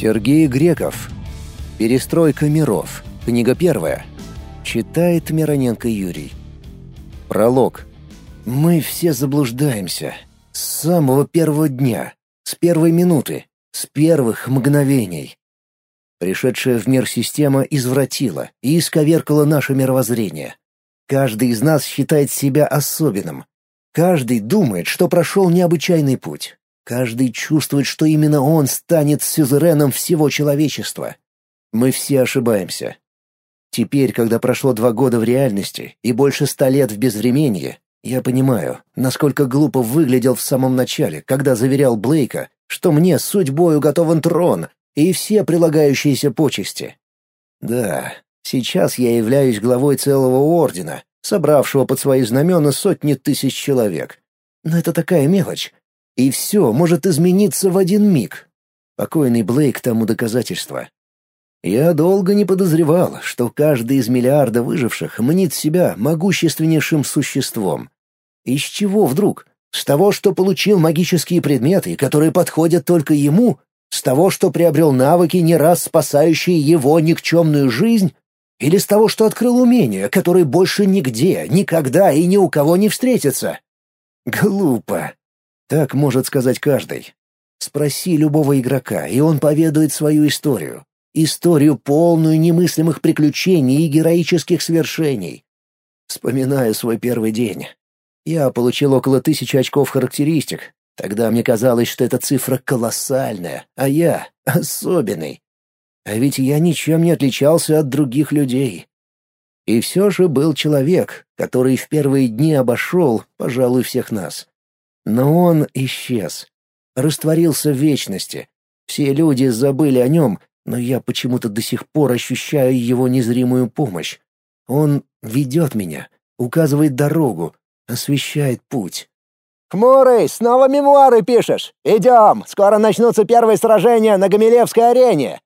Сергей Греков. Перестройка миров. Книга первая. Читает Мироненко Юрий. Пролог. Мы все заблуждаемся. С самого первого дня, с первой минуты, с первых мгновений. Пришедшая в мир система извратила и исковеркала наше мировоззрение. Каждый из нас считает себя особенным. Каждый думает, что прошел необычайный путь. Каждый чувствует, что именно он станет сюзереном всего человечества. Мы все ошибаемся. Теперь, когда прошло два года в реальности и больше ста лет в безвременье, я понимаю, насколько глупо выглядел в самом начале, когда заверял Блейка, что мне судьбой уготован трон и все прилагающиеся почести. Да, сейчас я являюсь главой целого ордена, собравшего под свои знамена сотни тысяч человек. Но это такая мелочь. И все может измениться в один миг. Покойный Блейк тому доказательство. Я долго не подозревал, что каждый из миллиарда выживших мнит себя могущественнейшим существом. Из чего вдруг? С того, что получил магические предметы, которые подходят только ему? С того, что приобрел навыки, не раз спасающие его никчемную жизнь? Или с того, что открыл умения, которые больше нигде, никогда и ни у кого не встретятся? Глупо. Так может сказать каждый. Спроси любого игрока, и он поведает свою историю. Историю, полную немыслимых приключений и героических свершений. Вспоминаю свой первый день. Я получил около тысячи очков характеристик. Тогда мне казалось, что эта цифра колоссальная, а я — особенный. А ведь я ничем не отличался от других людей. И все же был человек, который в первые дни обошел, пожалуй, всех нас. Но он исчез. Растворился в вечности. Все люди забыли о нем, но я почему-то до сих пор ощущаю его незримую помощь. Он ведет меня, указывает дорогу, освещает путь. «Хмурый, снова мемуары пишешь? Идем, скоро начнутся первые сражения на Гамилевской арене!»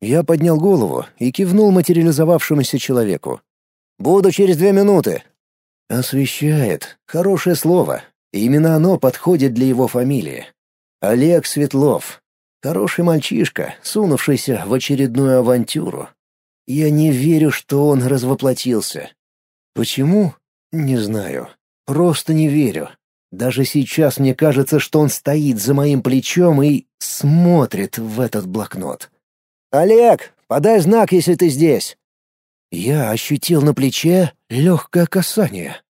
Я поднял голову и кивнул материализовавшемуся человеку. «Буду через две минуты». «Освещает. Хорошее слово. Именно оно подходит для его фамилии. Олег Светлов. Хороший мальчишка, сунувшийся в очередную авантюру. Я не верю, что он развоплотился. Почему? Не знаю. Просто не верю. Даже сейчас мне кажется, что он стоит за моим плечом и смотрит в этот блокнот. «Олег, подай знак, если ты здесь». Я ощутил на плече легкое касание.